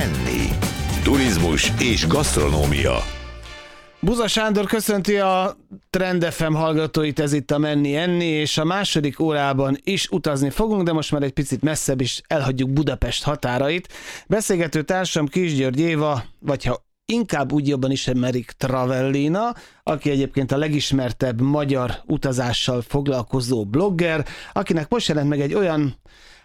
enni. Turizmus és gasztronómia. Buza Sándor köszönti a Trend FM hallgatóit, ez itt a Menni Enni, és a második órában is utazni fogunk, de most már egy picit messzebb is elhagyjuk Budapest határait. Beszélgető társam Kisgyörgy Éva, vagy ha inkább úgy jobban is merik Travellina, aki egyébként a legismertebb magyar utazással foglalkozó blogger, akinek most jelent meg egy olyan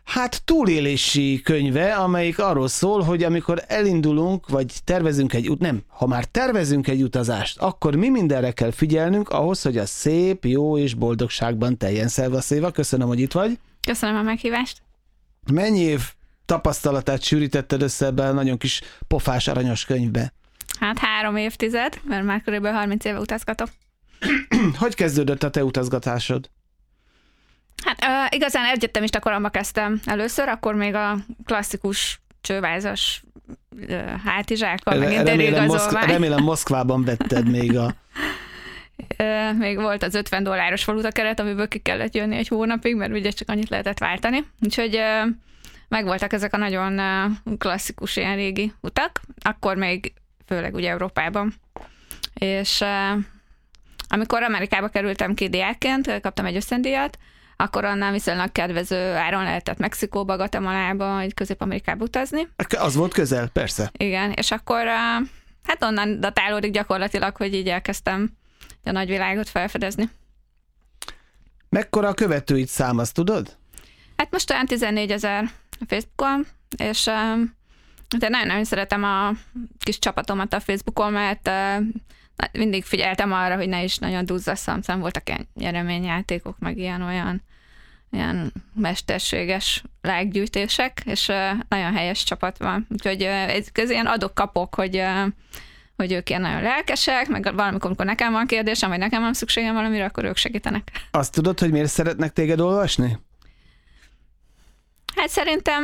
Hát túlélési könyve, amelyik arról szól, hogy amikor elindulunk, vagy tervezünk egy út, nem, ha már tervezünk egy utazást, akkor mi mindenre kell figyelnünk ahhoz, hogy a szép, jó és boldogságban teljen. Szelva Széva, köszönöm, hogy itt vagy. Köszönöm a meghívást. Mennyi év tapasztalatát sűrítetted össze ebbe a nagyon kis pofás aranyos könyvbe? Hát három évtized, mert már körülbelül 30 éve utazgatok. hogy kezdődött a te utazgatásod? Hát uh, igazán egyetemista koromban kezdtem először, akkor még a klasszikus csővázas uh, hátizsákkal, meg remélem, Moszk- remélem Moszkvában vetted még a... Uh, még volt az 50 dolláros valutakeret, amiből ki kellett jönni egy hónapig, mert ugye csak annyit lehetett váltani. Úgyhogy uh, megvoltak ezek a nagyon klasszikus ilyen régi utak, akkor még főleg ugye Európában. És amikor Amerikába kerültem ki diákként, kaptam egy összendíjat, akkor annál viszonylag kedvező áron lehetett Mexikóba, Guatemalába, vagy Közép-Amerikába utazni. Az volt közel, persze. Igen, és akkor hát onnan datálódik gyakorlatilag, hogy így elkezdtem a nagyvilágot felfedezni. Mekkora a követőit szám, azt tudod? Hát most olyan 14 ezer Facebookon, és de nagyon-nagyon szeretem a kis csapatomat a Facebookon, mert mindig figyeltem arra, hogy ne is nagyon duzzasszam, szóval voltak ilyen nyereményjátékok, meg ilyen olyan ilyen mesterséges lággyűjtések, és nagyon helyes csapat van. Úgyhogy ez, ez ilyen adok-kapok, hogy hogy ők ilyen nagyon lelkesek, meg valamikor, amikor nekem van kérdésem, vagy nekem van szükségem valamire, akkor ők segítenek. Azt tudod, hogy miért szeretnek téged olvasni? Hát szerintem,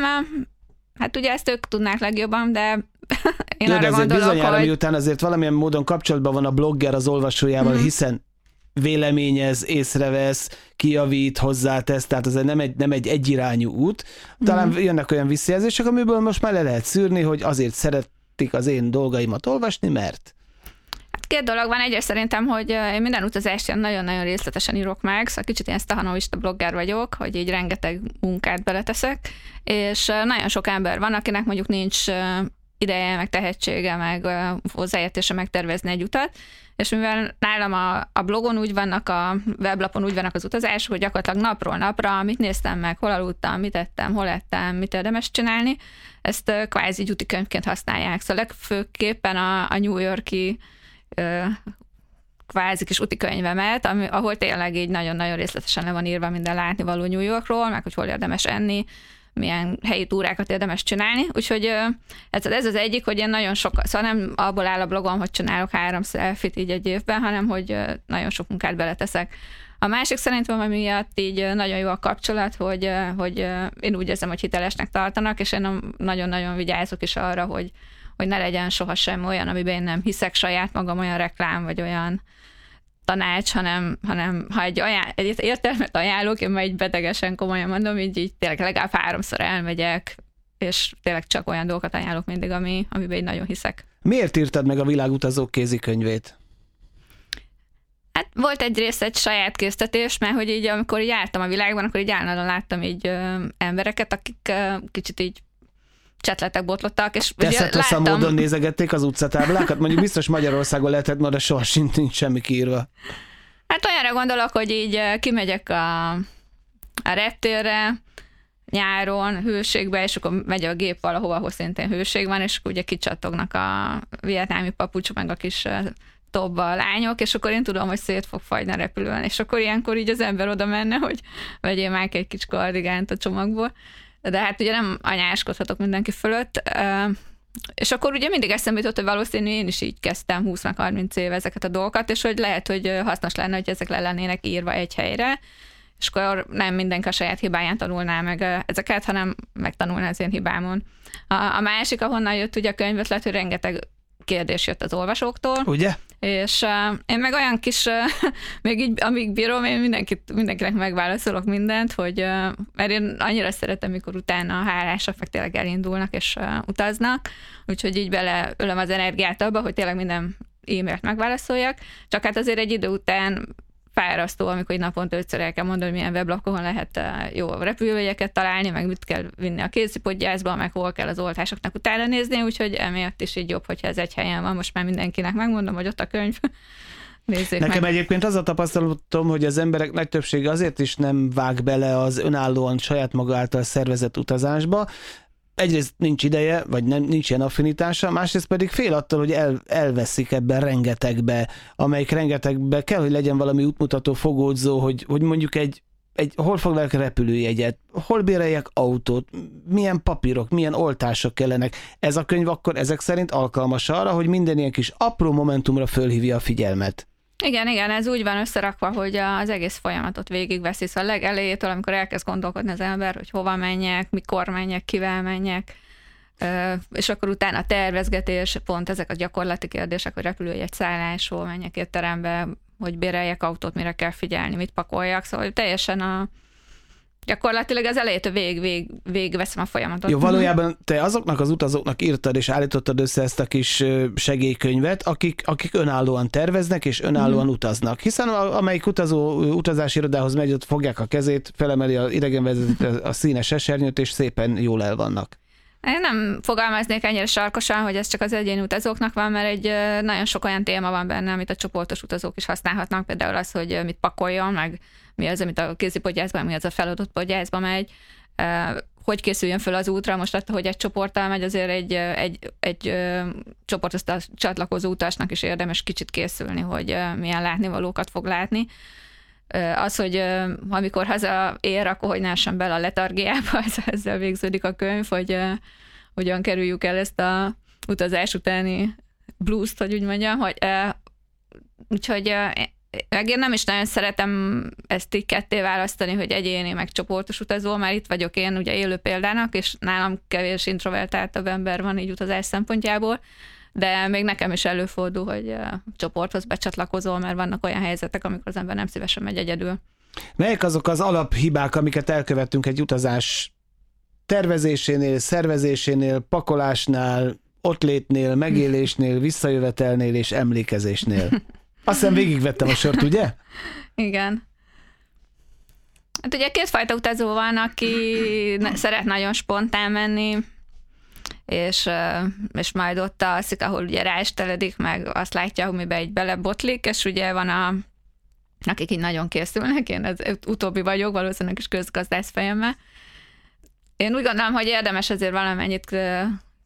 hát ugye ezt ők tudnák legjobban, de én Jó, arra de gondolok, bizonyára, hogy... miután azért valamilyen módon kapcsolatban van a blogger az olvasójával, mm-hmm. hiszen véleményez, észrevesz, kijavít, hozzátesz, tehát ez nem egy, nem egy egyirányú út. Talán mm. jönnek olyan visszajelzések, amiből most már le lehet szűrni, hogy azért szeretik az én dolgaimat olvasni, mert Két dolog van. Egyes szerintem, hogy én minden utazást nagyon-nagyon részletesen írok meg, szóval kicsit ilyen stahanovista blogger vagyok, hogy így rengeteg munkát beleteszek, és nagyon sok ember van, akinek mondjuk nincs ideje, meg tehetsége, meg hozzáértése megtervezni egy utat, és mivel nálam a, a blogon úgy vannak, a weblapon úgy vannak az utazások, hogy gyakorlatilag napról napra, mit néztem meg, hol aludtam, mit ettem, hol ettem, mit érdemes csinálni, ezt kvázi úti könyvként használják. Szóval legfőképpen a, a New Yorki kvázi kis úti könyvemet, ami, ahol tényleg így nagyon-nagyon részletesen le van írva minden látnivaló New Yorkról, meg hogy hol érdemes enni, milyen helyi túrákat érdemes csinálni. Úgyhogy ez, az egyik, hogy én nagyon sok, szóval nem abból áll a blogom, hogy csinálok három selfit így egy évben, hanem hogy nagyon sok munkát beleteszek. A másik szerintem, ami miatt így nagyon jó a kapcsolat, hogy, hogy én úgy érzem, hogy hitelesnek tartanak, és én nagyon-nagyon vigyázok is arra, hogy, hogy ne legyen sohasem olyan, amiben én nem hiszek saját magam, olyan reklám, vagy olyan tanács, hanem, hanem ha egy, ajánl- egy értelmet ajánlok, én már egy betegesen komolyan mondom, így, így tényleg legalább háromszor elmegyek, és tényleg csak olyan dolgokat ajánlok mindig, ami, amiben én nagyon hiszek. Miért írtad meg a világutazók kézikönyvét? Hát volt egy rész egy saját késztetés, mert hogy így amikor jártam a világban, akkor így állandóan láttam így ö, embereket, akik ö, kicsit így csetletek botlottak, és Teszetlenül láttam... módon nézegették az utcatáblákat? Mondjuk biztos Magyarországon lehetett, mert soha nincs semmi kiírva. Hát olyanra gondolok, hogy így kimegyek a, a reptérre, nyáron, hőségbe, és akkor megy a gép valahova, ahol szintén hőség van, és akkor ugye kicsattognak a vietnámi papucs, meg a kis tobba a lányok, és akkor én tudom, hogy szét fog fagyni a repülőn, és akkor ilyenkor így az ember oda menne, hogy vegyél már egy kis kardigánt a csomagból de hát ugye nem anyáskodhatok mindenki fölött. És akkor ugye mindig eszembe jutott, hogy valószínű én is így kezdtem 20-30 év ezeket a dolgokat, és hogy lehet, hogy hasznos lenne, hogy ezek le lennének írva egy helyre, és akkor nem mindenki a saját hibáján tanulná meg ezeket, hanem megtanulná az én hibámon. A, a másik, ahonnan jött ugye a könyvötlet, hogy rengeteg kérdés jött az olvasóktól. Ugye? És uh, én meg olyan kis, uh, még így, amíg bírom, én mindenkit, mindenkinek megválaszolok mindent, hogy uh, mert én annyira szeretem, mikor utána a hálások meg tényleg elindulnak és uh, utaznak, úgyhogy így beleölöm az energiát abba, hogy tényleg minden e-mailt megválaszoljak, csak hát azért egy idő után fárasztó, amikor egy naponta ötször el kell mondani, hogy milyen weblapon lehet jó repülőjegyeket találni, meg mit kell vinni a kézipodgyászba, meg hol kell az oltásoknak utána nézni, úgyhogy emiatt is így jobb, hogyha ez egy helyen van. Most már mindenkinek megmondom, hogy ott a könyv. Nézzék Nekem meg. egyébként az a tapasztalatom, hogy az emberek nagy többsége azért is nem vág bele az önállóan saját maga által szervezett utazásba, egyrészt nincs ideje, vagy nem, nincs ilyen affinitása, másrészt pedig fél attól, hogy el, elveszik ebben rengetegbe, amelyik rengetegbe kell, hogy legyen valami útmutató, fogódzó, hogy, hogy mondjuk egy, egy hol foglalják repülőjegyet, hol béreljek autót, milyen papírok, milyen oltások kellenek. Ez a könyv akkor ezek szerint alkalmas arra, hogy minden ilyen kis apró momentumra fölhívja a figyelmet. Igen, igen, ez úgy van összerakva, hogy az egész folyamatot végigveszi, szóval a legelejétől, amikor elkezd gondolkodni az ember, hogy hova menjek, mikor menjek, kivel menjek, és akkor utána a tervezgetés, pont ezek a gyakorlati kérdések, hogy repülőjegy szállásról menjek étterembe, hogy béreljek autót, mire kell figyelni, mit pakoljak, szóval teljesen a, Gyakorlatilag az elejétől vég, vég, vég veszem a folyamatot. Jó, valójában te azoknak az utazóknak írtad és állítottad össze ezt a kis segélykönyvet, akik, akik önállóan terveznek és önállóan mm. utaznak. Hiszen amelyik utazó utazási irodához megy, ott fogják a kezét, felemeli a idegenvezetőt a színes esernyőt, és szépen jól el vannak. Én nem fogalmaznék ennyire sarkosan, hogy ez csak az egyéni utazóknak van, mert egy nagyon sok olyan téma van benne, amit a csoportos utazók is használhatnak, például az, hogy mit pakoljon, meg mi az, amit a kézipodgyászban, mi az a feladott podgyászba megy, hogy készüljön fel az útra, most attól, hogy egy csoporttal megy, azért egy, egy, egy csoportos csatlakozó utasnak is érdemes kicsit készülni, hogy milyen látnivalókat fog látni. Az, hogy amikor ér, akkor hogy ne bele a letargiába, ezzel végződik a könyv, hogy hogyan kerüljük el ezt a utazás utáni blues hogy úgy mondjam, hogy úgyhogy meg én nem is nagyon szeretem ezt így ketté választani, hogy egyéni, meg csoportos utazó, mert itt vagyok én ugye élő példának, és nálam kevés introvertáltabb ember van így utazás szempontjából, de még nekem is előfordul, hogy csoporthoz becsatlakozol, mert vannak olyan helyzetek, amikor az ember nem szívesen megy egyedül. Melyek azok az alaphibák, amiket elkövettünk egy utazás tervezésénél, szervezésénél, pakolásnál, ottlétnél, megélésnél, visszajövetelnél és emlékezésnél? Azt hiszem végigvettem a sört, ugye? Igen. Hát ugye kétfajta utazó van, aki szeret nagyon spontán menni, és, és majd ott alszik, ahol ugye ráesteledik, meg azt látja, hogy miben egy belebotlik, és ugye van a akik így nagyon készülnek, én ez utóbbi vagyok, valószínűleg is közgazdász fejemmel. Én úgy gondolom, hogy érdemes azért valamennyit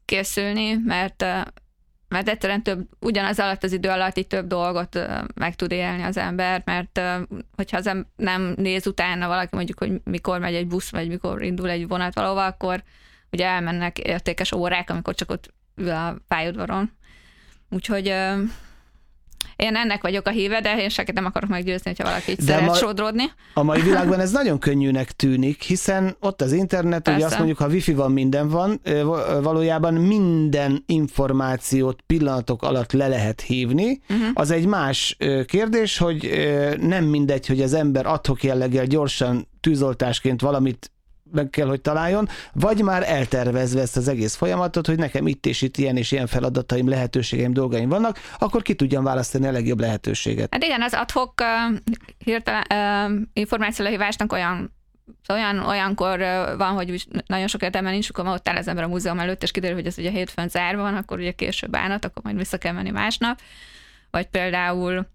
készülni, mert mert egyszerűen több, ugyanaz alatt az idő alatt így több dolgot meg tud élni az ember, mert hogyha az nem néz utána valaki mondjuk, hogy mikor megy egy busz, vagy mikor indul egy vonat valahova, akkor ugye elmennek értékes órák, amikor csak ott ül a pályaudvaron. Úgyhogy én ennek vagyok a híve, de én senkit nem akarok meggyőzni, hogyha valaki így de szeret ma, sodródni. A mai világban ez nagyon könnyűnek tűnik, hiszen ott az internet, Persze. ugye azt mondjuk, ha wifi van, minden van, valójában minden információt pillanatok alatt le lehet hívni. Uh-huh. Az egy más kérdés, hogy nem mindegy, hogy az ember adhok jelleggel gyorsan tűzoltásként valamit meg kell, hogy találjon, vagy már eltervezve ezt az egész folyamatot, hogy nekem itt és itt ilyen és ilyen feladataim, lehetőségeim, dolgaim vannak, akkor ki tudjam választani a legjobb lehetőséget. Hát igen, az adhok uh, hirtelen uh, információlehívásnak olyan olyan, olyankor van, hogy nagyon sok értelme nincs, akkor ott áll az ember a múzeum előtt, és kiderül, hogy ez ugye hétfőn zárva van, akkor ugye később állnak, akkor majd vissza kell menni másnap. Vagy például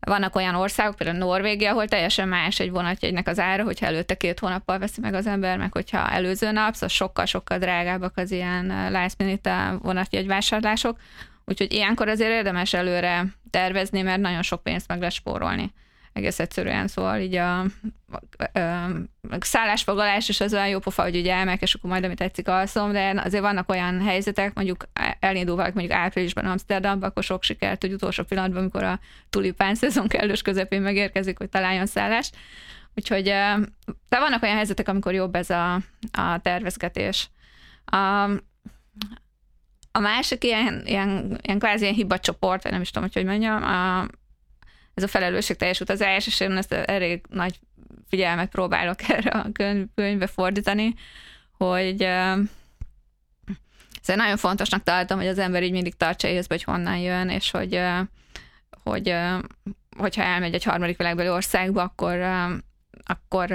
vannak olyan országok, például Norvégia, ahol teljesen más egy vonatjegynek az ára, hogyha előtte két hónappal veszi meg az ember, meg hogyha előző nap, szóval sokkal-sokkal drágábbak az ilyen last minute vonatjegyvásárlások. Úgyhogy ilyenkor azért érdemes előre tervezni, mert nagyon sok pénzt meg lehet spórolni egész egyszerűen, szóval így a, a, a szállásfoglalás is az olyan jó pofa, hogy ugye elmegyek, és akkor majd amit tetszik alszom, de azért vannak olyan helyzetek, mondjuk elindul valaki mondjuk áprilisban Amsterdamba, akkor sok sikert, hogy utolsó pillanatban, amikor a tulipán szezon kellős közepén megérkezik, hogy találjon szállást. Úgyhogy de vannak olyan helyzetek, amikor jobb ez a, a tervezgetés. A, a másik ilyen, ilyen, ilyen kvázi ilyen hibacsoport, vagy nem is tudom, hogy hogy mondjam, a, ez a felelősségteljes utazás, és én ezt elég nagy figyelmet próbálok erre a könyv, könyvbe fordítani, hogy Szóval nagyon fontosnak találtam, hogy az ember így mindig tartsa észbe, hogy honnan jön, és hogy, hogy hogyha elmegy egy harmadik világbeli országba, akkor, akkor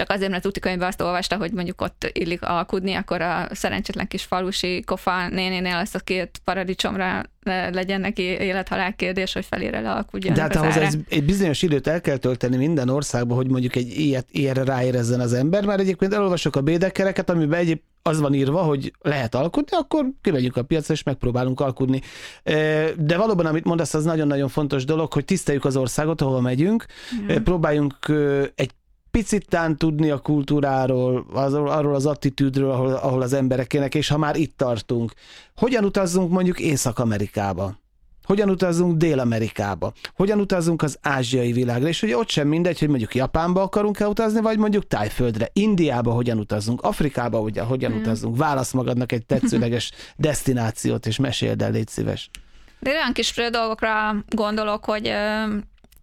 csak azért, mert úti könyvben azt olvasta, hogy mondjuk ott illik alkudni, akkor a szerencsétlen kis falusi kofa nénénél azt a két paradicsomra legyen neki élethalál kérdés, hogy felére le alkudjon. De hát ahhoz ez egy bizonyos időt el kell tölteni minden országban, hogy mondjuk egy ilyet, ilyenre ráérezzen az ember, mert egyébként elolvasok a bédekereket, amiben egyéb az van írva, hogy lehet alkudni, akkor kimegyünk a piacra, és megpróbálunk alkudni. De valóban, amit mondasz, az nagyon-nagyon fontos dolog, hogy tiszteljük az országot, ahova megyünk, mm. próbáljunk egy picit tán tudni a kultúráról, az, arról az attitűdről, ahol, ahol az emberek ének, és ha már itt tartunk, hogyan utazzunk mondjuk Észak-Amerikába? Hogyan utazzunk Dél-Amerikába? Hogyan utazzunk az ázsiai világra? És ugye ott sem mindegy, hogy mondjuk Japánba akarunk-e utazni, vagy mondjuk Tájföldre. Indiába hogyan utazzunk? Afrikába ugye, hogyan mm. utazzunk? Válasz magadnak egy tetszőleges destinációt, és meséld el, légy szíves. De olyan kis dolgokra gondolok, hogy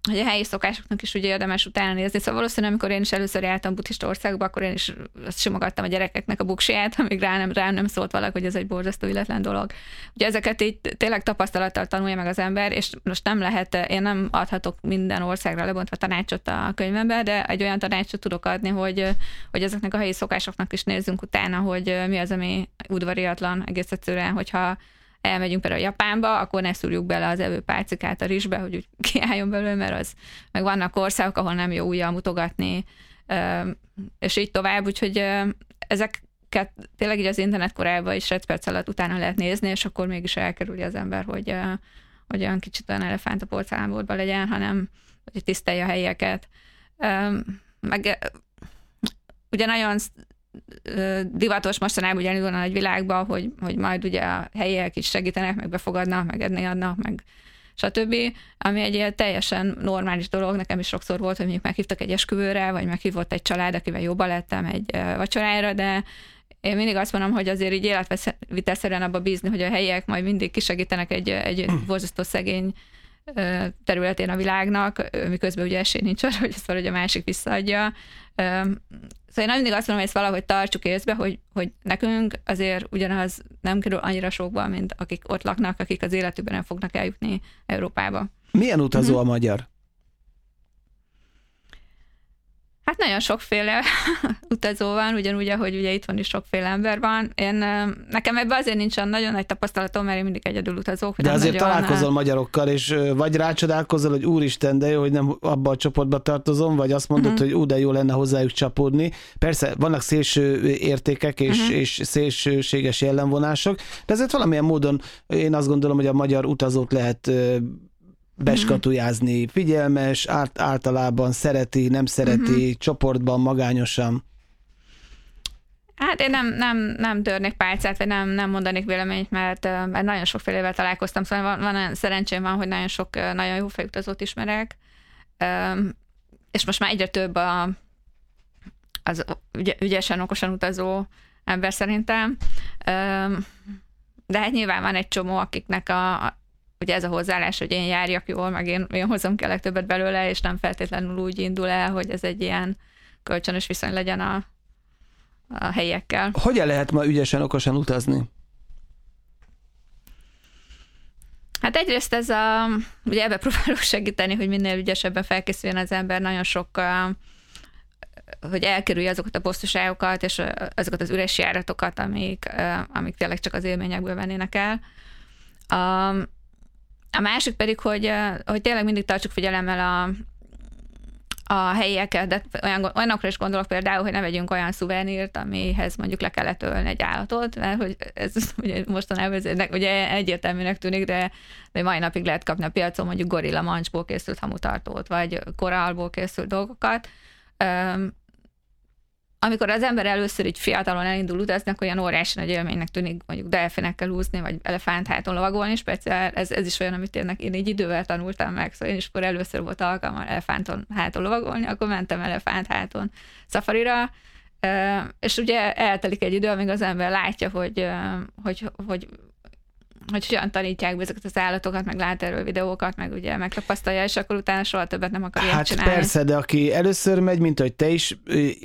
hogy a helyi szokásoknak is ugye érdemes utána nézni. Szóval valószínűleg, amikor én is először jártam buddhista országba, akkor én is azt simogattam a gyerekeknek a buksiját, amíg rá nem, rá nem szólt valaki, hogy ez egy borzasztó illetlen dolog. Ugye ezeket így tényleg tapasztalattal tanulja meg az ember, és most nem lehet, én nem adhatok minden országra lebontva tanácsot a könyvembe, de egy olyan tanácsot tudok adni, hogy, hogy ezeknek a helyi szokásoknak is nézzünk utána, hogy mi az, ami udvariatlan egész egyszerűen, hogyha elmegyünk például Japánba, akkor ne szúrjuk bele az evőpálcikát a rizsbe, hogy úgy kiálljon belőle, mert az, meg vannak országok, ahol nem jó újjal mutogatni, és így tovább, úgyhogy ezeket tényleg így az internet korában is 5 perc alatt utána lehet nézni, és akkor mégis elkerüli az ember, hogy, hogy olyan kicsit olyan elefánt a porcelánboltban legyen, hanem hogy tisztelje a helyeket. Meg ugye nagyon divatos mostanában ugye a nagy világban, hogy, hogy majd ugye a helyiek is segítenek, meg befogadnak, meg edni adnak, meg stb. Ami egy ilyen teljesen normális dolog. Nekem is sokszor volt, hogy mondjuk meghívtak egy esküvőre, vagy meghívott egy család, akivel jobban lettem egy vacsorára, de én mindig azt mondom, hogy azért így életvitelszerűen abba bízni, hogy a helyiek majd mindig kisegítenek egy, egy hm. borzasztó szegény területén a világnak, miközben ugye esély nincs arra, hogy ezt valahogy a másik visszaadja. Szóval én mindig azt mondom, hogy ezt valahogy tartsuk észbe, hogy, hogy nekünk azért ugyanaz nem kerül annyira sokba, mint akik ott laknak, akik az életükben nem fognak eljutni Európába. Milyen utazó mm-hmm. a magyar? Hát nagyon sokféle utazó van, ugyanúgy, ahogy ugye itt van is sokféle ember van. Én, nekem ebben azért nincsen nagyon nagy tapasztalatom, mert én mindig egyedül utazok. De azért nagyon... találkozol magyarokkal, és vagy rácsodálkozol, hogy úristen, de jó, hogy nem abba a csoportba tartozom, vagy azt mondod, uh-huh. hogy ú, de jó lenne hozzájuk csapódni. Persze, vannak szélső értékek és, uh-huh. és szélsőséges jellemvonások, de ezért valamilyen módon én azt gondolom, hogy a magyar utazót lehet beskatujázni, figyelmes, árt, általában szereti, nem szereti, uh-huh. csoportban, magányosan. Hát én nem, nem, nem törnék pálcát, vagy nem, nem mondanék véleményt, mert, mert nagyon sokfélevel találkoztam, szóval van, van szerencsém van, hogy nagyon sok nagyon jó fejutazót ismerek, és most már egyre több a, az ügyesen, okosan utazó ember szerintem, de hát nyilván van egy csomó, akiknek a, ugye ez a hozzáállás, hogy én járjak jól, meg én, én hozom kell legtöbbet belőle, és nem feltétlenül úgy indul el, hogy ez egy ilyen kölcsönös viszony legyen a, a helyiekkel. Hogyan lehet ma ügyesen, okosan utazni? Hát egyrészt ez a, ugye ebbe próbálok segíteni, hogy minél ügyesebben felkészüljön az ember, nagyon sok, hogy elkerülje azokat a posztuságokat, és azokat az üres járatokat, amik, amik tényleg csak az élményekből vennének el. A másik pedig, hogy, hogy tényleg mindig tartsuk figyelemmel a, a helyieket, de olyan, olyanokra is gondolok például, hogy ne vegyünk olyan szuvenírt, amihez mondjuk le kellett ölni egy állatot, mert hogy ez ugye mostanában ez, ugye egyértelműnek tűnik, de, de mai napig lehet kapni a piacon mondjuk gorilla mancsból készült hamutartót, vagy korallból készült dolgokat amikor az ember először így fiatalon elindul utazni, akkor olyan óriási nagy élménynek tűnik mondjuk delfinekkel úszni, vagy elefántháton lovagolni, és persze ez, ez is olyan, amit én, én így idővel tanultam meg, szóval én is akkor először volt alkalmam elefánton háton lovagolni, akkor mentem elefántháton szafarira, és ugye eltelik egy idő, amíg az ember látja, hogy, hogy, hogy hogy hogyan tanítják be ezeket az állatokat, meg lát erről videókat, meg ugye megtapasztalja, és akkor utána soha többet nem akar Hát csinálni. persze, de aki először megy, mint hogy te is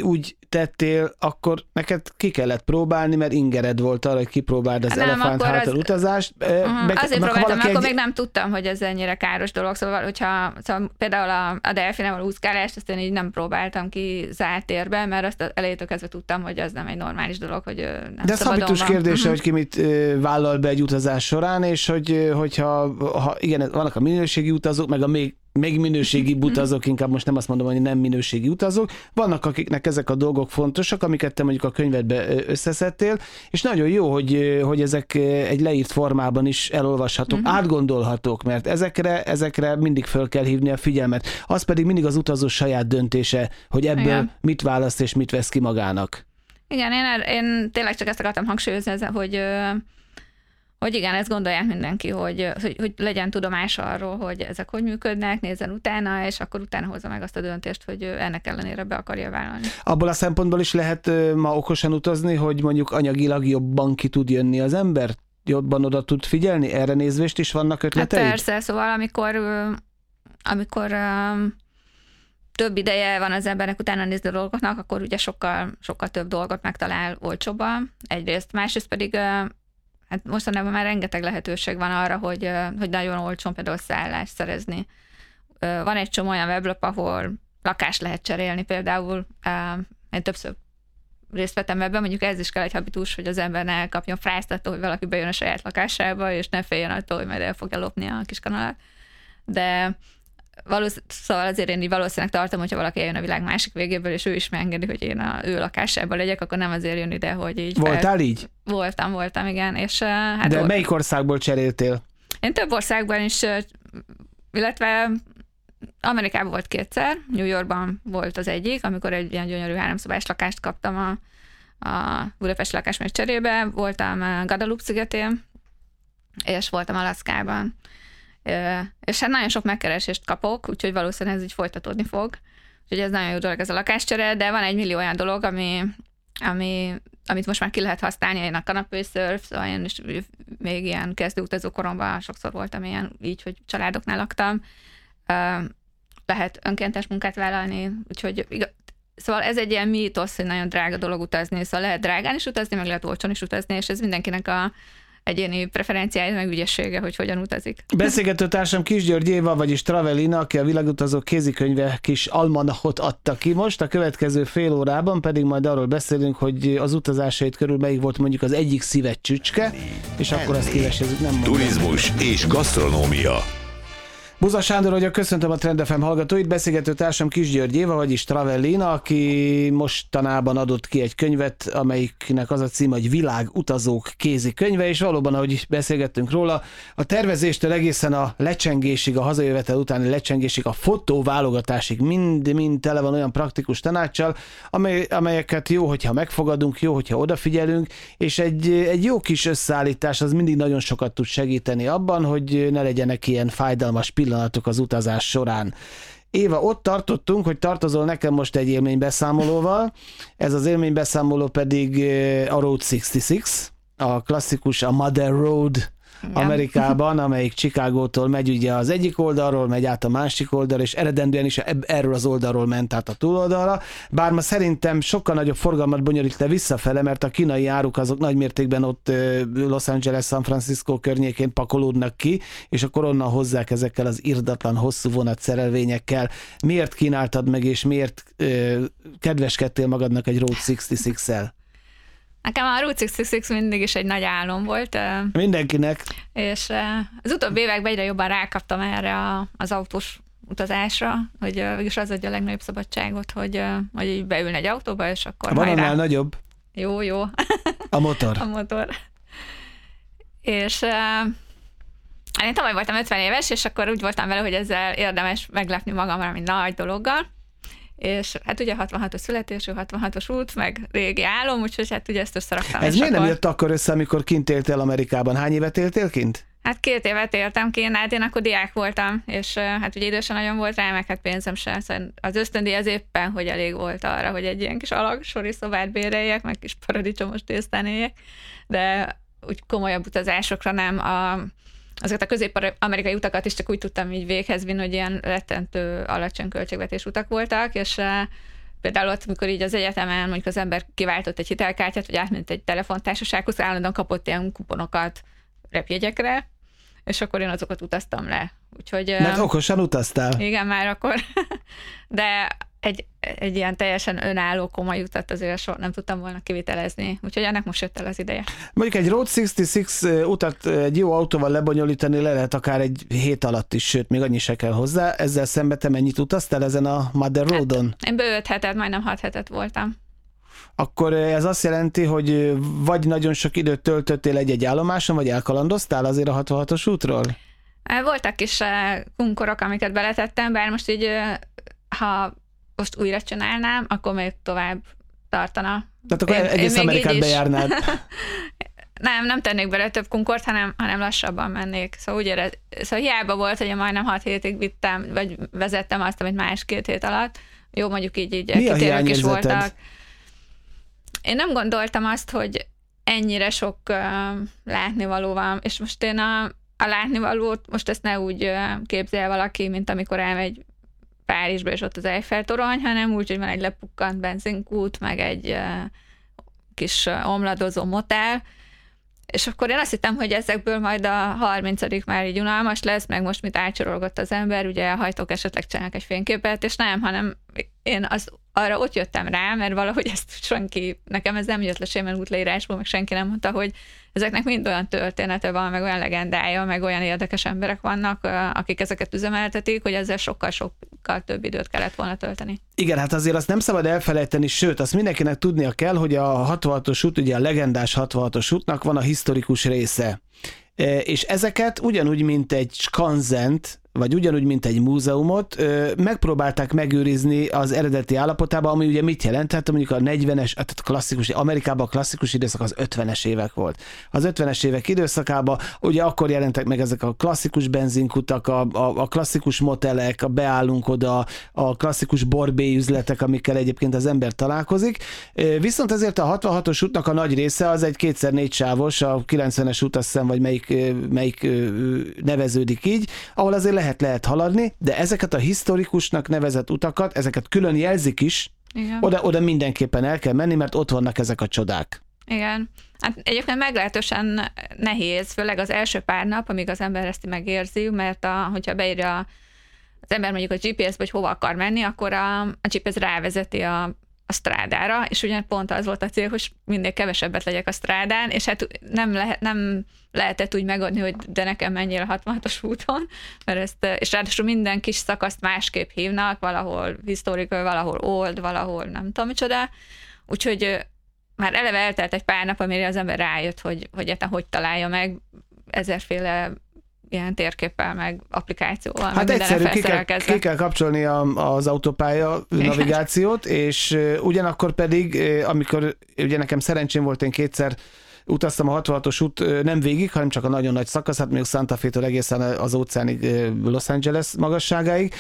úgy tettél, akkor neked ki kellett próbálni, mert ingered volt arra, hogy kipróbáld az nem, elefánt hátal az- utazást. Uh-huh. Meg, Azért meg ha próbáltam, akkor egy- még nem tudtam, hogy ez ennyire káros dolog, szóval, hogyha szóval például a, a delfinával úszkálást, azt én így nem próbáltam ki zárt térbe, mert azt elejétől kezdve tudtam, hogy az nem egy normális dolog, hogy nem De ez habitus kérdése, Mhm. hogy ki mit vállal be egy utazás során, és hogy hogyha ha, igen, vannak a minőségi utazók, meg a még még minőségi utazók, inkább most nem azt mondom, hogy nem minőségi utazók. Vannak, akiknek ezek a dolgok fontosak, amiket te mondjuk a könyvedbe összeszedtél, és nagyon jó, hogy, hogy ezek egy leírt formában is elolvashatók, uh-huh. átgondolhatók, mert ezekre, ezekre mindig föl kell hívni a figyelmet. Az pedig mindig az utazó saját döntése, hogy ebből Igen. mit választ és mit vesz ki magának. Igen, én, én tényleg csak ezt akartam hangsúlyozni, hogy, hogy igen, ezt gondolják mindenki, hogy, hogy, hogy legyen tudomás arról, hogy ezek hogy működnek, nézzen utána, és akkor utána hozza meg azt a döntést, hogy ennek ellenére be akarja vállalni. Abból a szempontból is lehet ma okosan utazni, hogy mondjuk anyagilag jobban ki tud jönni az ember? Jobban oda tud figyelni? Erre nézvést is vannak Hát ötleteid? persze, szóval amikor, amikor több ideje van az embernek utána nézni a dolgoknak, akkor ugye sokkal, sokkal több dolgot megtalál olcsóban, egyrészt, másrészt pedig hát mostanában már rengeteg lehetőség van arra, hogy, hogy nagyon olcsón például szállást szerezni. Van egy csomó olyan weblap, ahol lakást lehet cserélni, például én többször részt vettem ebben, mondjuk ez is kell egy habitus, hogy az ember ne kapjon frászt attól, hogy valaki bejön a saját lakásába, és ne féljen attól, hogy majd el fogja lopni a kis kanalat. De valósz, szóval azért én így valószínűleg tartom, hogyha valaki eljön a világ másik végéből, és ő is megengedi, hogy én a ő lakásába legyek, akkor nem azért jön ide, hogy így... Voltál így? Voltam, voltam, igen. És hát De volt- melyik országból cseréltél? én több országban is, illetve Amerikában volt kétszer, New Yorkban volt az egyik, amikor egy ilyen gyönyörű háromszobás lakást kaptam a, a Budapest lakás cserébe, voltam Guadalupe szigetén, és voltam Alaszkában. És hát nagyon sok megkeresést kapok, úgyhogy valószínűleg ez így folytatódni fog. Úgyhogy ez nagyon jó dolog ez a lakáscsere, de van egy millió olyan dolog, ami, ami, amit most már ki lehet használni, én a kanapé surf, szóval én is még ilyen kezdőutazó koromban sokszor voltam ilyen így, hogy családoknál laktam. Lehet önkéntes munkát vállalni, úgyhogy igaz, Szóval ez egy ilyen mítosz, hogy nagyon drága dolog utazni, szóval lehet drágán is utazni, meg lehet olcsón is utazni, és ez mindenkinek a egyéni preferenciája, meg ügyessége, hogy hogyan utazik. Beszélgető társam Kis György Éva, vagyis Travelina, aki a világutazó kézikönyve kis almanachot adta ki most, a következő fél órában pedig majd arról beszélünk, hogy az utazásait körül melyik volt mondjuk az egyik szívet csücske, és akkor azt kivesézzük, nem mondom. Turizmus és gasztronómia. Buza Sándor, hogy köszöntöm a Trend FM hallgatóit, beszélgető társam Kis György Éva, vagyis Travellina, aki mostanában adott ki egy könyvet, amelyiknek az a cím, hogy Világ utazók kézi könyve, és valóban, ahogy beszélgettünk róla, a tervezéstől egészen a lecsengésig, a hazajövetel utáni lecsengésig, a fotóválogatásig mind-mind tele van olyan praktikus tanácssal, amely, amelyeket jó, hogyha megfogadunk, jó, hogyha odafigyelünk, és egy, egy jó kis összeállítás az mindig nagyon sokat tud segíteni abban, hogy ne legyenek ilyen fájdalmas pillanatok az utazás során. Éva, ott tartottunk, hogy tartozol nekem most egy élménybeszámolóval. Ez az élménybeszámoló pedig eh, a Road 66, a klasszikus, a Mother Road Amerikában, amelyik Chicagótól megy ugye az egyik oldalról, megy át a másik oldalra, és eredendően is erről az oldalról ment át a túloldalra, bár ma szerintem sokkal nagyobb forgalmat bonyolít le visszafele, mert a kínai áruk azok nagymértékben ott Los Angeles, San Francisco környékén pakolódnak ki, és akkor onnan hozzák ezekkel az irdatlan hosszú vonatszerelvényekkel. Miért kínáltad meg, és miért ö, kedveskedtél magadnak egy Road 66-el? Nekem a Route 66 mindig is egy nagy álom volt, Mindenkinek. és az utóbbi években egyre jobban rákaptam erre a, az autós utazásra, hogy végülis az adja a legnagyobb szabadságot, hogy, hogy így beülni egy autóba, és akkor Van annál nagyobb Jó, jó. a motor. a motor. És én tavaly voltam 50 éves, és akkor úgy voltam vele, hogy ezzel érdemes meglepni magam valami nagy dologgal. És hát ugye 66-os születésű, 66-os út, meg régi álom, úgyhogy hát ugye ezt összeraktam. Ez miért nem jött akkor össze, amikor kint éltél Amerikában? Hány évet éltél kint? Hát két évet éltem ki, hát én akkor diák voltam, és hát ugye idősen nagyon volt rá, meg hát pénzem sem. Szóval az ösztöndíj az éppen, hogy elég volt arra, hogy egy ilyen kis alaksori szobát béreljek, meg kis paradicsomos tésztán éljek. De úgy komolyabb utazásokra nem a, azokat a közép-amerikai utakat is csak úgy tudtam így véghez vinni, hogy ilyen rettentő alacsony költségvetés utak voltak, és például ott, amikor így az egyetemen mondjuk az ember kiváltott egy hitelkártyát, vagy átment egy telefontársasághoz, állandóan kapott ilyen kuponokat repjegyekre, és akkor én azokat utaztam le. Úgyhogy, Mert okosan utaztál. Igen, már akkor. De egy, egy ilyen teljesen önálló komoly utat azért so, nem tudtam volna kivitelezni. Úgyhogy ennek most jött el az ideje. Mondjuk egy Road 66 utat egy jó autóval lebonyolítani le lehet akár egy hét alatt is, sőt, még annyi se kell hozzá. Ezzel szemben te mennyit utaztál ezen a Mother hát, Roadon? Hát, én bő hetet, majdnem hat hetet voltam akkor ez azt jelenti, hogy vagy nagyon sok időt töltöttél egy-egy állomáson, vagy elkalandoztál azért a 66-os útról? Voltak is kunkorok, amiket beletettem, bár most így, ha most újra csinálnám, akkor még tovább tartana. Tehát akkor én, egész én Amerikát bejárnád. nem, nem tennék bele több kunkort, hanem, hanem lassabban mennék. Szóval úgy érez, szóval hiába volt, hogy majdnem hat hétig vittem, vagy vezettem azt, amit más két hét alatt. Jó, mondjuk így, így Mi kitérők is voltak. Én nem gondoltam azt, hogy ennyire sok uh, látnivaló van, és most én a, a látnivalót, most ezt ne úgy uh, képzel valaki, mint amikor elmegy Párizsba, és ott az Eiffel torony, hanem úgy, hogy van egy lepukkant benzinkút, meg egy kis omladozó motel, és akkor én azt hittem, hogy ezekből majd a 30 már így unalmas lesz, meg most mit átsorolgott az ember, ugye hajtók esetleg csinálnak egy fényképet, és nem, hanem én az, arra ott jöttem rá, mert valahogy ezt senki, nekem ez nem jött le semmilyen útleírásból, meg senki nem mondta, hogy ezeknek mind olyan története van, meg olyan legendája, meg olyan érdekes emberek vannak, akik ezeket üzemeltetik, hogy ezzel sokkal-sokkal több időt kellett volna tölteni. Igen, hát azért azt nem szabad elfelejteni, sőt, azt mindenkinek tudnia kell, hogy a 66-os út, ugye a legendás 66-os útnak van a historikus része. És ezeket ugyanúgy, mint egy skanzent, vagy ugyanúgy, mint egy múzeumot, megpróbálták megőrizni az eredeti állapotában, ami ugye mit jelent? Hát mondjuk a 40-es, tehát klasszikus, Amerikában a klasszikus időszak az 50-es évek volt. Az 50-es évek időszakában ugye akkor jelentek meg ezek a klasszikus benzinkutak, a, a, a klasszikus motelek, a beállunk oda, a klasszikus borbé üzletek, amikkel egyébként az ember találkozik. Viszont ezért a 66-os útnak a nagy része az egy kétszer négy sávos, a 90-es út azt hiszem, vagy melyik, melyik neveződik így, ahol azért lehet, lehet haladni, de ezeket a historikusnak nevezett utakat, ezeket külön jelzik is, Igen. Oda, oda mindenképpen el kell menni, mert ott vannak ezek a csodák. Igen. Hát egyébként meglehetősen nehéz, főleg az első pár nap, amíg az ember ezt megérzi, mert a, hogyha beírja az ember mondjuk a GPS-be, hogy hova akar menni, akkor a, a GPS rávezeti a a strádára, és ugye pont az volt a cél, hogy minél kevesebbet legyek a strádán, és hát nem, lehet, nem lehetett úgy megadni, hogy de nekem menjél a 66-os úton, mert ezt, és ráadásul minden kis szakaszt másképp hívnak, valahol historical, valahol old, valahol nem tudom micsoda, úgyhogy már eleve eltelt egy pár nap, amire az ember rájött, hogy, hogy hogy találja meg ezerféle ilyen térképpel, meg applikációval. Hát meg egyszerű, ki kell, ki kell kapcsolni a, az autópálya navigációt, és ugyanakkor pedig, amikor ugye nekem szerencsém volt, én kétszer utaztam a 66-os út nem végig, hanem csak a nagyon nagy szakasz, hát még Santa Fe-től egészen az óceánig Los Angeles magasságáig.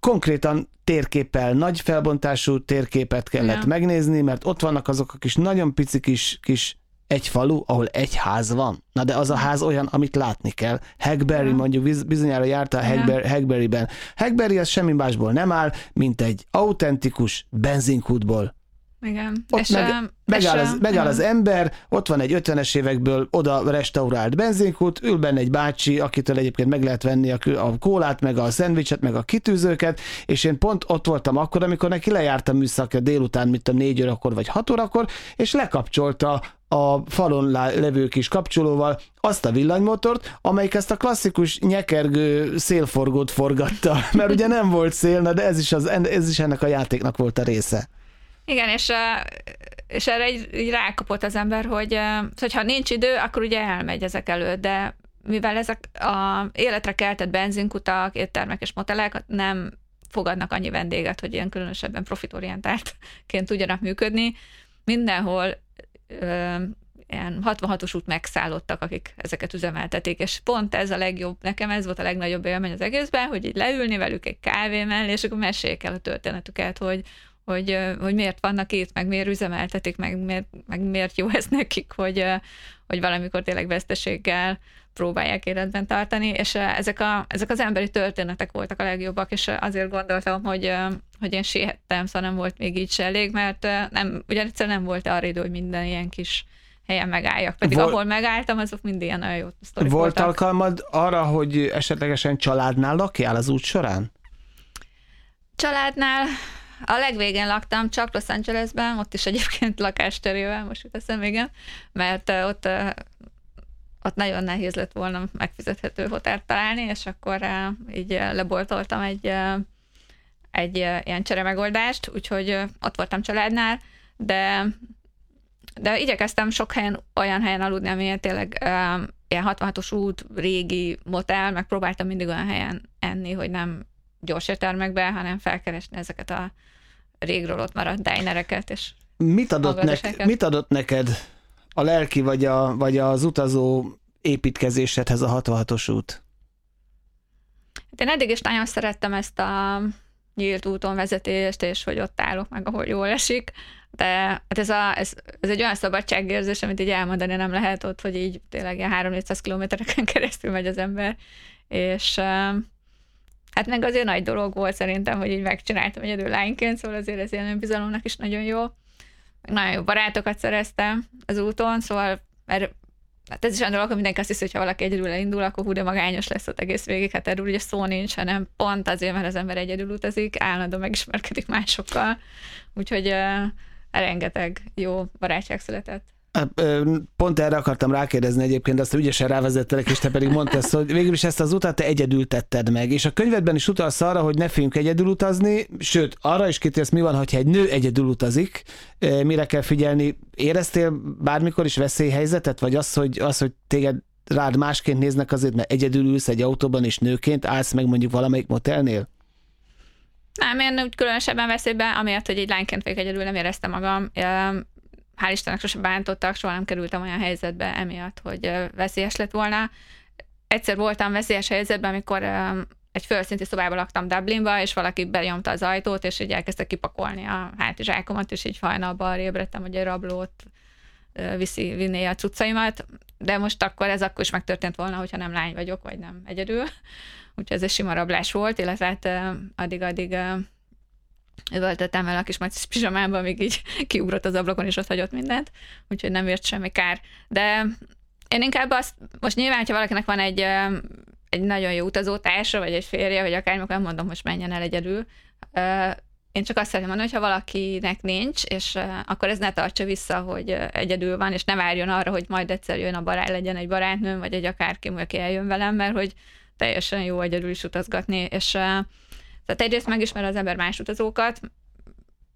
Konkrétan térképpel, nagy felbontású térképet kellett ja. megnézni, mert ott vannak azok a kis nagyon pici kis, kis egy falu, ahol egy ház van. Na de az a ház olyan, amit látni kell. Hackberry, mondjuk bizonyára járta a Hackberry, Hackberry-ben. Hackberry az semmi másból nem áll, mint egy autentikus benzinkútból. Igen. Ott és meg, a, megáll, és az, megáll az ember, ott van egy 50-es évekből oda restaurált benzinkút, ül benne egy bácsi, akitől egyébként meg lehet venni a, a kólát, meg a szendvicset, meg a kitűzőket, és én pont ott voltam akkor, amikor neki lejárt a műszak délután, mint a négy órakor vagy hat órakor, és lekapcsolta a falon levő kis kapcsolóval azt a villanymotort, amelyik ezt a klasszikus nyekergő szélforgót forgatta, mert ugye nem volt szél, de ez is, az, ez is ennek a játéknak volt a része. Igen, és, és erre így, így rákapott az ember, hogy ha nincs idő, akkor ugye elmegy ezek előtt, de mivel ezek a életre keltett benzinkutak, éttermek és motelek nem fogadnak annyi vendéget, hogy ilyen különösebben profitorientáltként tudjanak működni, mindenhol ilyen 66-os út megszállottak, akik ezeket üzemeltetik, és pont ez a legjobb, nekem ez volt a legnagyobb élmény az egészben, hogy így leülni velük egy kávé mellé, és akkor meséljék el a történetüket, hogy hogy, hogy miért vannak itt, meg miért üzemeltetik, meg miért, meg miért jó ez nekik, hogy, hogy valamikor tényleg veszteséggel próbálják életben tartani, és ezek, a, ezek az emberi történetek voltak a legjobbak, és azért gondoltam, hogy, hogy én siettem, szóval nem volt még így se elég, mert nem, ugyanis nem volt arra idő, hogy minden ilyen kis helyen megálljak. Pedig Vol- ahol megálltam, azok mind ilyen nagyon jó Volt voltak. alkalmad arra, hogy esetlegesen családnál lakjál az út során? Családnál a legvégén laktam, csak Los Angelesben, ott is egyébként lakásterével, most jut eszem, igen, mert ott, ott nagyon nehéz lett volna megfizethető hotelt találni, és akkor így leboltoltam egy, egy ilyen cseremegoldást, úgyhogy ott voltam családnál, de de igyekeztem sok helyen, olyan helyen aludni, ami tényleg uh, ilyen 66-os út, régi motel, meg próbáltam mindig olyan helyen enni, hogy nem gyors éttermekbe, hanem felkeresni ezeket a régről ott maradt dinereket, és mit adott, nek, mit adott neked a lelki vagy, a, vagy az utazó építkezésedhez a 66-os út? Hát én eddig is nagyon szerettem ezt a nyílt úton vezetést, és hogy ott állok meg, ahol jól esik, de hát ez, a, ez, ez egy olyan szabadságérzés, amit így elmondani nem lehet ott, hogy így tényleg ilyen 300 kilométereken keresztül megy az ember, és hát meg azért nagy dolog volt szerintem, hogy így megcsináltam egyedül lányként, szóval azért ez ilyen bizalomnak is nagyon jó. Meg nagyon jó barátokat szereztem az úton, szóval mert Hát ez is olyan dolog, mindenki azt hiszi, hogy ha valaki egyedül elindul, akkor hú, de magányos lesz ott egész végig. Hát erről ugye szó nincs, hanem pont azért, mert az ember egyedül utazik, állandóan megismerkedik másokkal. Úgyhogy uh, rengeteg jó barátság született. Pont erre akartam rákérdezni egyébként, azt ügyesen rávezettelek, és te pedig mondtad, hogy végül is ezt az utat te egyedül tetted meg. És a könyvedben is utalsz arra, hogy ne féljünk egyedül utazni, sőt, arra is kitérsz, mi van, ha egy nő egyedül utazik, mire kell figyelni. Éreztél bármikor is veszélyhelyzetet, vagy az, hogy, az, hogy téged rád másként néznek azért, mert egyedül ülsz egy autóban, és nőként állsz meg mondjuk valamelyik motelnél? Nem, én úgy különösebben veszélyben, amiatt, hogy egy lányként vagyok egyedül, nem éreztem magam hál' Istennek sosem bántottak, soha nem kerültem olyan helyzetbe emiatt, hogy veszélyes lett volna. Egyszer voltam veszélyes helyzetben, amikor egy földszinti szobában laktam Dublinba, és valaki benyomta az ajtót, és így elkezdte kipakolni a hátizsákomat, és így hajnalban ébredtem, hogy egy rablót viszi, vinné a cuccaimat, de most akkor ez akkor is megtörtént volna, hogyha nem lány vagyok, vagy nem egyedül. Úgyhogy ez egy sima rablás volt, illetve hát addig-addig üvöltöttem el a kis macis pizsamába, amíg így kiugrott az ablakon, és ott hagyott mindent, úgyhogy nem ért semmi kár. De én inkább azt, most nyilván, hogyha valakinek van egy, egy nagyon jó utazótársa, vagy egy férje, vagy akármi, akkor nem mondom, most menjen el egyedül. Én csak azt szeretném mondani, hogy ha valakinek nincs, és akkor ez ne tartsa vissza, hogy egyedül van, és ne várjon arra, hogy majd egyszer jön a barát, legyen egy barátnőm, vagy egy akárki, aki eljön velem, mert hogy teljesen jó egyedül is utazgatni, és tehát egyrészt megismer az ember más utazókat,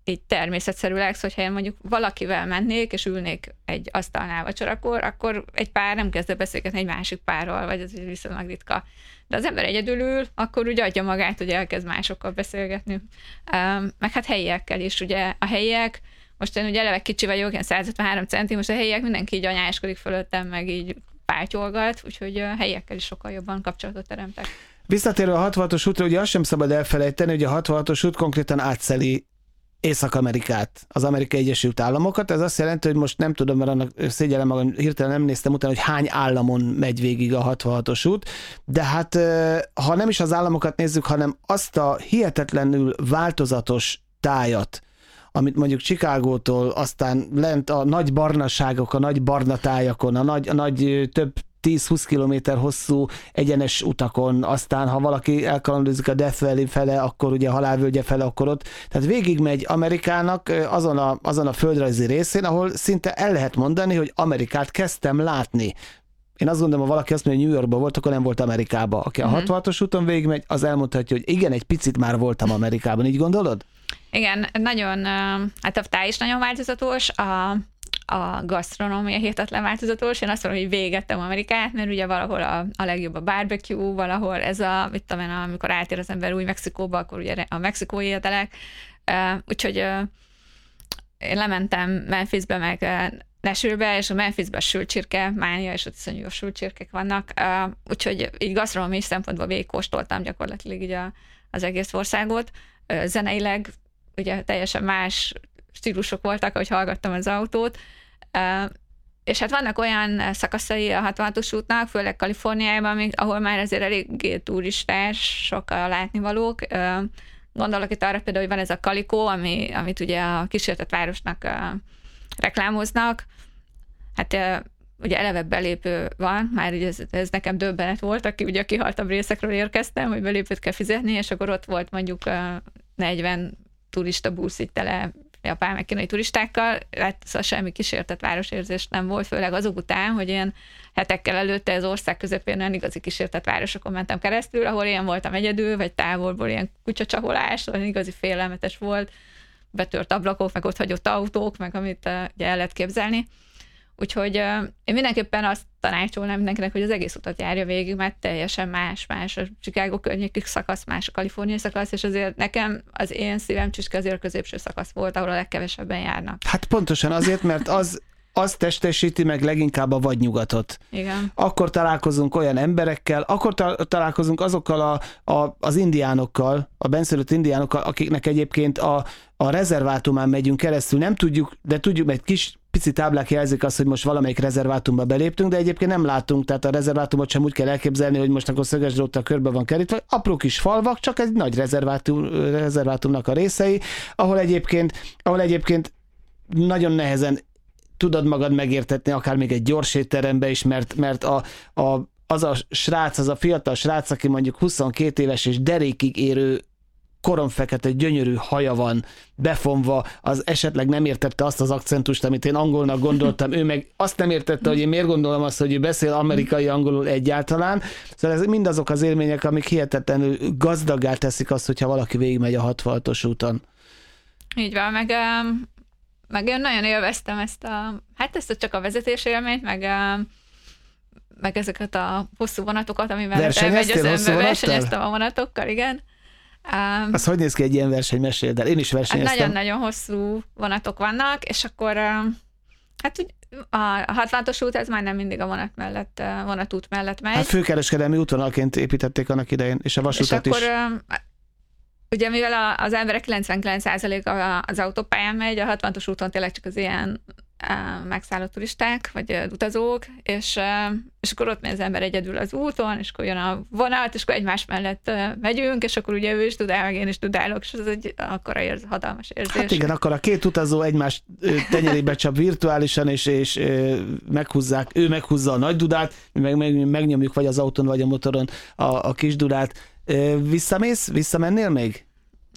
így természetszerűleg, szóval, ha én mondjuk valakivel mennék, és ülnék egy asztalnál vacsorakor, akkor egy pár nem kezd beszélgetni egy másik párral, vagy ez viszonylag ritka. De az ember egyedül ül, akkor úgy adja magát, hogy elkezd másokkal beszélgetni. Meg hát helyiekkel is, ugye a helyiek, most én ugye eleve kicsi vagyok, ilyen 153 centi, most a helyiek mindenki így anyáskodik fölöttem, meg így pátyolgat, úgyhogy a helyiekkel is sokkal jobban kapcsolatot teremtek. Visszatérve a 66-os útra, ugye azt sem szabad elfelejteni, hogy a 66-os út konkrétan átszeli Észak-Amerikát, az Amerikai Egyesült Államokat. Ez azt jelenti, hogy most nem tudom, mert annak szégyellem magam, hirtelen nem néztem utána, hogy hány államon megy végig a 66-os út, de hát ha nem is az államokat nézzük, hanem azt a hihetetlenül változatos tájat, amit mondjuk Chicagótól, aztán lent a nagy barnaságok, a nagy barna tájakon, a nagy, a nagy több 10-20 kilométer hosszú egyenes utakon, aztán ha valaki elkalandozik a Death Valley fele, akkor ugye halálvölgye fele, akkor ott. Tehát végigmegy Amerikának azon a, azon a földrajzi részén, ahol szinte el lehet mondani, hogy Amerikát kezdtem látni. Én azt gondolom, ha valaki azt mondja, hogy New Yorkban volt, akkor nem volt Amerikában. Aki a 66-os mhm. úton végigmegy, az elmondhatja, hogy igen, egy picit már voltam Amerikában. Így gondolod? Igen, nagyon, hát a táj is nagyon változatos, a, a gasztronómia hihetetlen változatos. Én azt mondom, hogy végettem Amerikát, mert ugye valahol a, a legjobb a barbecue, valahol ez a, mit tudom én, amikor átér az ember új Mexikóba, akkor ugye a mexikói ételek. Úgyhogy én lementem Memphisbe, meg Nesülbe, és a Memphisbe a sült csirke, mánia, és ott iszonyú sült csirkek vannak. Úgyhogy így gasztronómiai szempontból végigkóstoltam gyakorlatilag így a, az egész országot. Uh, zeneileg ugye teljesen más stílusok voltak, ahogy hallgattam az autót, és hát vannak olyan szakaszai a 66-os útnak, főleg Kaliforniában, ahol már azért eléggé turistás, sok a látnivalók. Gondolok itt arra például, hogy van ez a Kalikó, ami, amit ugye a kísértett városnak reklámoznak. Hát ugye eleve belépő van, már ugye ez, ez nekem döbbenet volt, aki ugye a kihaltabb részekről érkeztem, hogy belépőt kell fizetni, és akkor ott volt mondjuk 40 turista busz itt tele japán meg kínai turistákkal, hát szóval semmi kísértett városérzés nem volt, főleg azok után, hogy én hetekkel előtte az ország közepén olyan igazi kísértett városokon mentem keresztül, ahol ilyen voltam egyedül, vagy távolból ilyen kutyacsaholás, olyan igazi félelmetes volt, betört ablakok, meg ott hagyott autók, meg amit uh, ugye el lehet képzelni. Úgyhogy uh, én mindenképpen azt tanácsolnám mindenkinek, hogy az egész utat járja végig, mert teljesen más, más a Chicago környéki szakasz, más a kaliforniai szakasz, és azért nekem az én szívem csüske azért a középső szakasz volt, ahol a legkevesebben járnak. Hát pontosan azért, mert az az testesíti meg leginkább a vadnyugatot. Igen. Akkor találkozunk olyan emberekkel, akkor ta- találkozunk azokkal a, a, az indiánokkal, a benszülött indiánokkal, akiknek egyébként a, a rezervátumán megyünk keresztül. Nem tudjuk, de tudjuk, mert kis pici táblák jelzik azt, hogy most valamelyik rezervátumba beléptünk, de egyébként nem látunk, tehát a rezervátumot sem úgy kell elképzelni, hogy most akkor szöges dróttal körbe van kerítve, apró kis falvak, csak egy nagy rezervátum, rezervátumnak a részei, ahol egyébként, ahol egyébként nagyon nehezen tudod magad megértetni, akár még egy gyors étterembe is, mert, mert a, a, az a srác, az a fiatal srác, aki mondjuk 22 éves és derékig érő koromfekete, gyönyörű haja van befonva, az esetleg nem értette azt az akcentust, amit én angolnak gondoltam, ő meg azt nem értette, hogy én miért gondolom azt, hogy ő beszél amerikai angolul egyáltalán. Szóval ez mindazok az élmények, amik hihetetlenül gazdagá teszik azt, hogyha valaki végigmegy a 66-os úton. Így van, meg meg én nagyon élveztem ezt a, hát ezt a csak a vezetés élményt, meg, meg ezeket a hosszú vonatokat, amivel elmegy az ember. Versenyeztem a vonatokkal, igen. Um, az hogy néz ki egy ilyen verseny? Meséld el. Én is versenyeztem. Nagyon-nagyon hosszú vonatok vannak, és akkor hát úgy, a 66-os út, ez már nem mindig a vonat mellett, vonatút mellett megy. Hát főkereskedelmi útvonalként építették annak idején, és a vasutat és is. akkor Ugye mivel az emberek 99% az autópályán megy, a 60-os úton tényleg csak az ilyen megszállott turisták, vagy utazók, és, és akkor ott megy az ember egyedül az úton, és akkor jön a vonat, és akkor egymás mellett megyünk, és akkor ugye ő is tudál, meg én is tudálok, és ez egy akkora érz, hatalmas érzés. Hát igen, akkor a két utazó egymás tenyerébe csap virtuálisan, és, és meghúzzák, ő meghúzza a nagy dudát, mi meg, meg, megnyomjuk vagy az autón, vagy a motoron a, a kis dudát, Visszamész? Visszamennél még?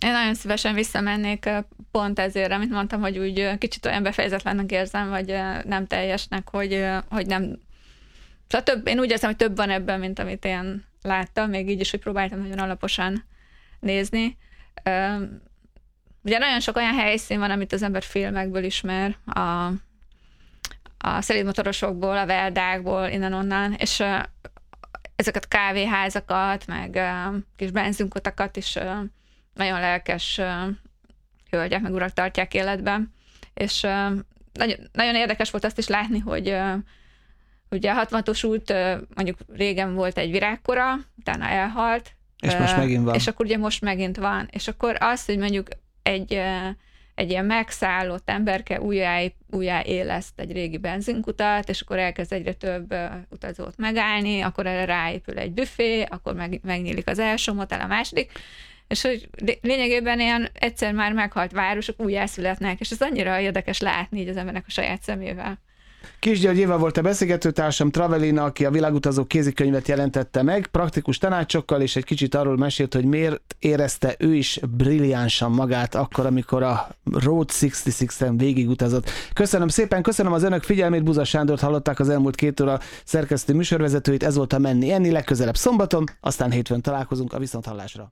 Én nagyon szívesen visszamennék pont ezért, amit mondtam, hogy úgy kicsit olyan befejezetlennek érzem, vagy nem teljesnek, hogy, hogy nem... Szóval több, én úgy érzem, hogy több van ebben, mint amit én láttam, még így is, hogy próbáltam nagyon alaposan nézni. Ugye nagyon sok olyan helyszín van, amit az ember filmekből ismer, a, a szelídmotorosokból, a veldákból, innen-onnan, és ezeket kávéházakat, meg kis benzinkutakat is nagyon lelkes hölgyek meg urak tartják életben. És nagyon, nagyon érdekes volt azt is látni, hogy ugye a 60-os út mondjuk régen volt egy virágkora, utána elhalt. És most megint van. És akkor ugye most megint van. És akkor az, hogy mondjuk egy egy ilyen megszállott emberke újjá, újjá éleszt egy régi benzinkutat, és akkor elkezd egyre több utazót megállni, akkor erre ráépül egy büfé, akkor meg, megnyílik az első motel, a második, és hogy lényegében ilyen egyszer már meghalt városok újjászületnek, és ez annyira érdekes látni így az embernek a saját szemével. Kis György Éva volt a beszélgetőtársam, Travelina, aki a világutazó kézikönyvet jelentette meg, praktikus tanácsokkal, és egy kicsit arról mesélt, hogy miért érezte ő is brilliánsan magát akkor, amikor a Road 66-en végigutazott. Köszönöm szépen, köszönöm az önök figyelmét, Buza Sándort hallották az elmúlt két óra szerkesztő műsorvezetőit, ez volt a Menni Enni, legközelebb szombaton, aztán hétfőn találkozunk a viszonthallásra.